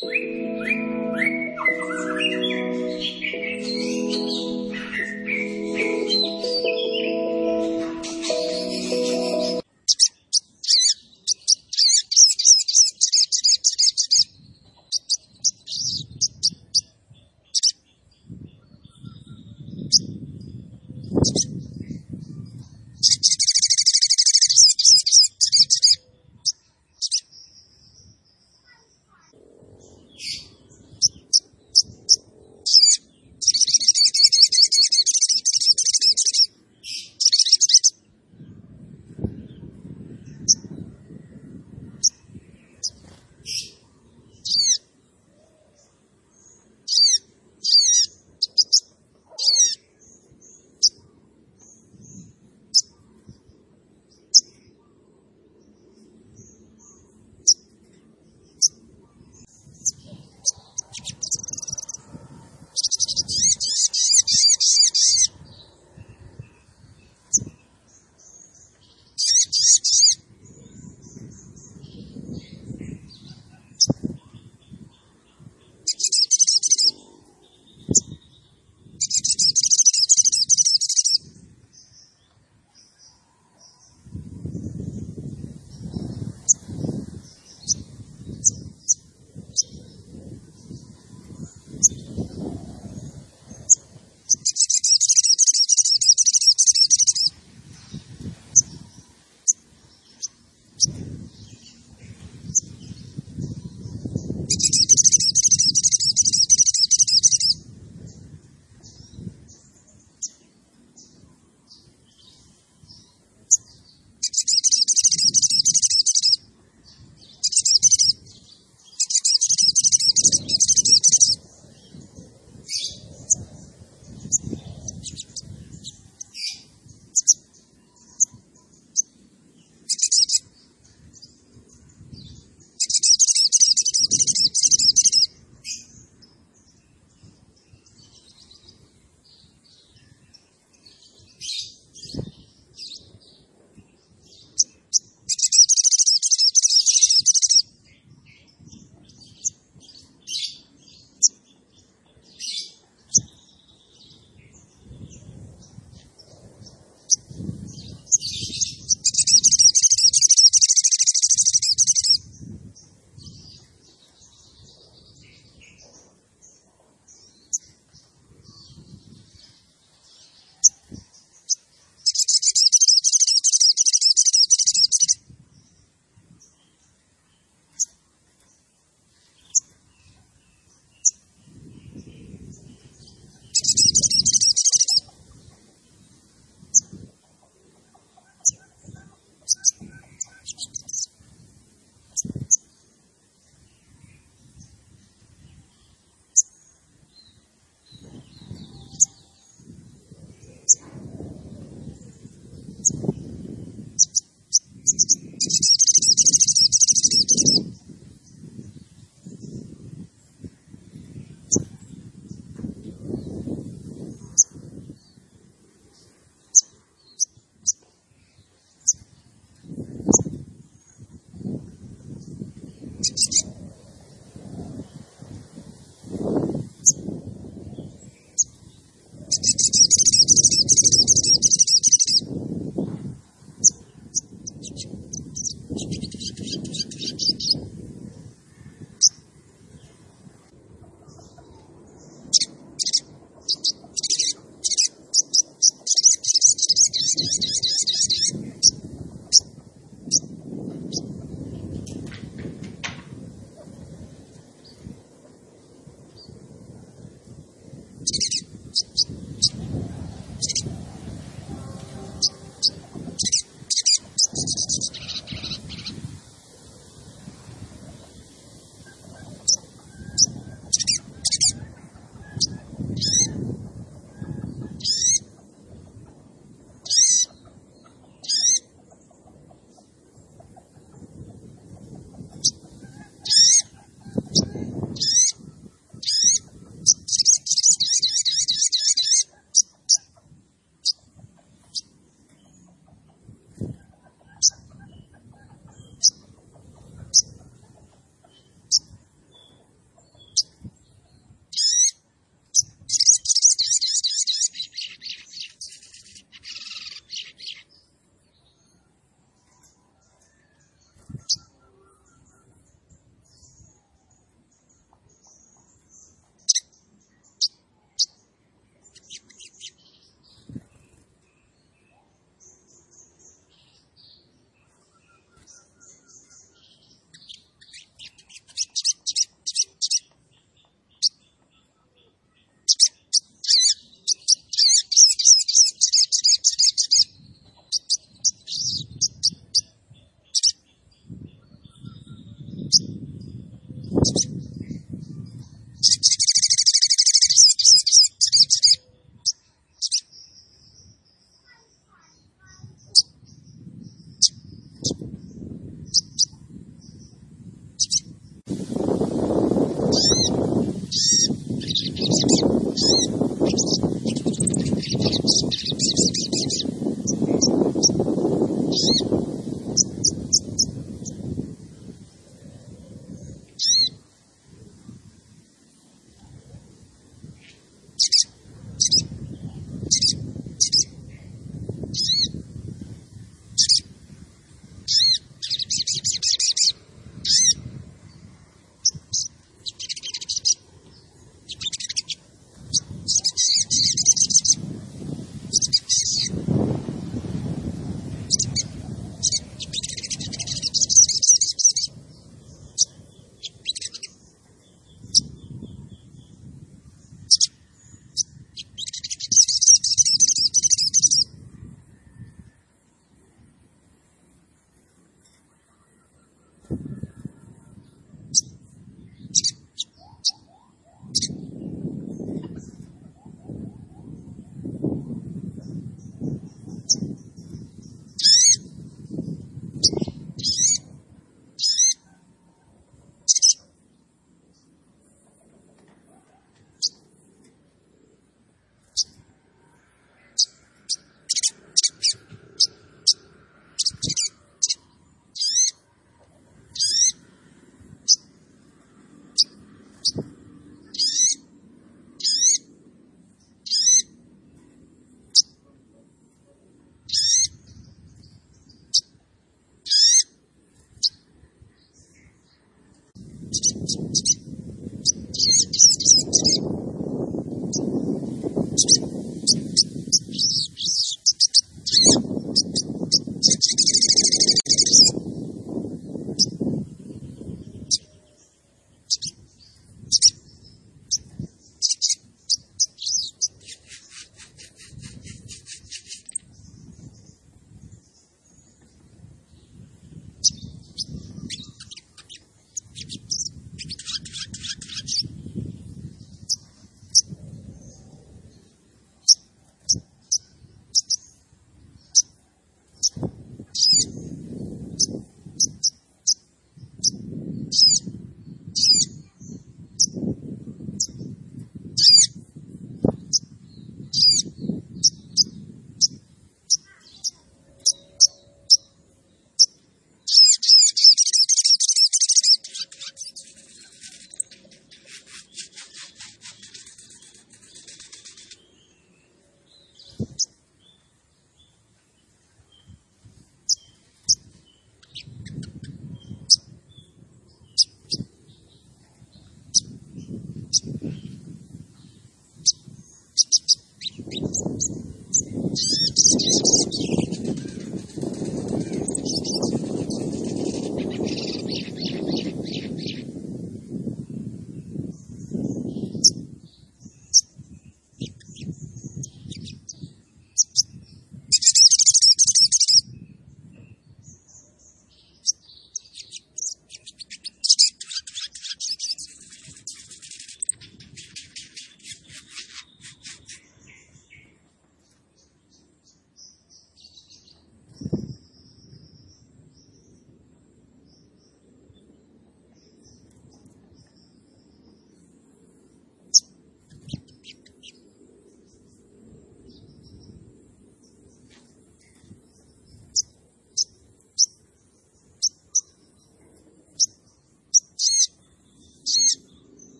Thank you.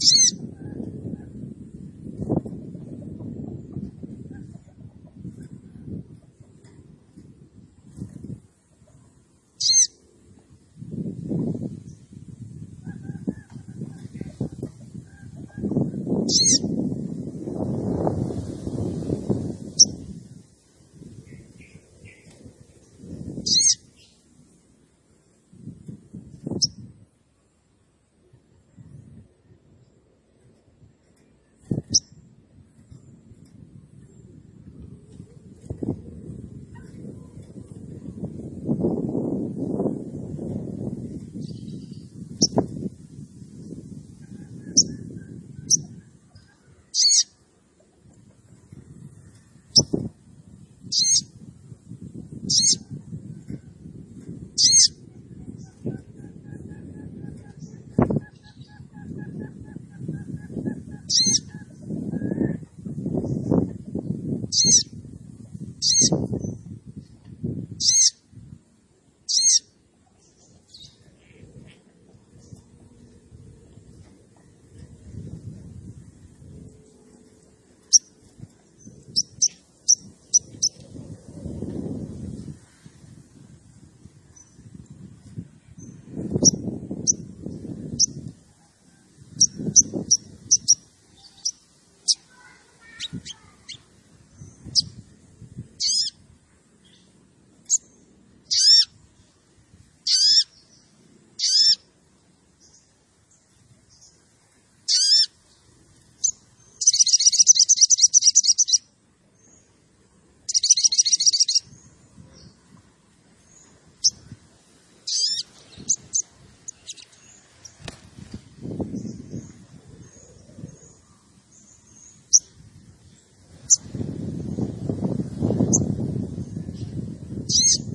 Jesus. Jesus. Peace.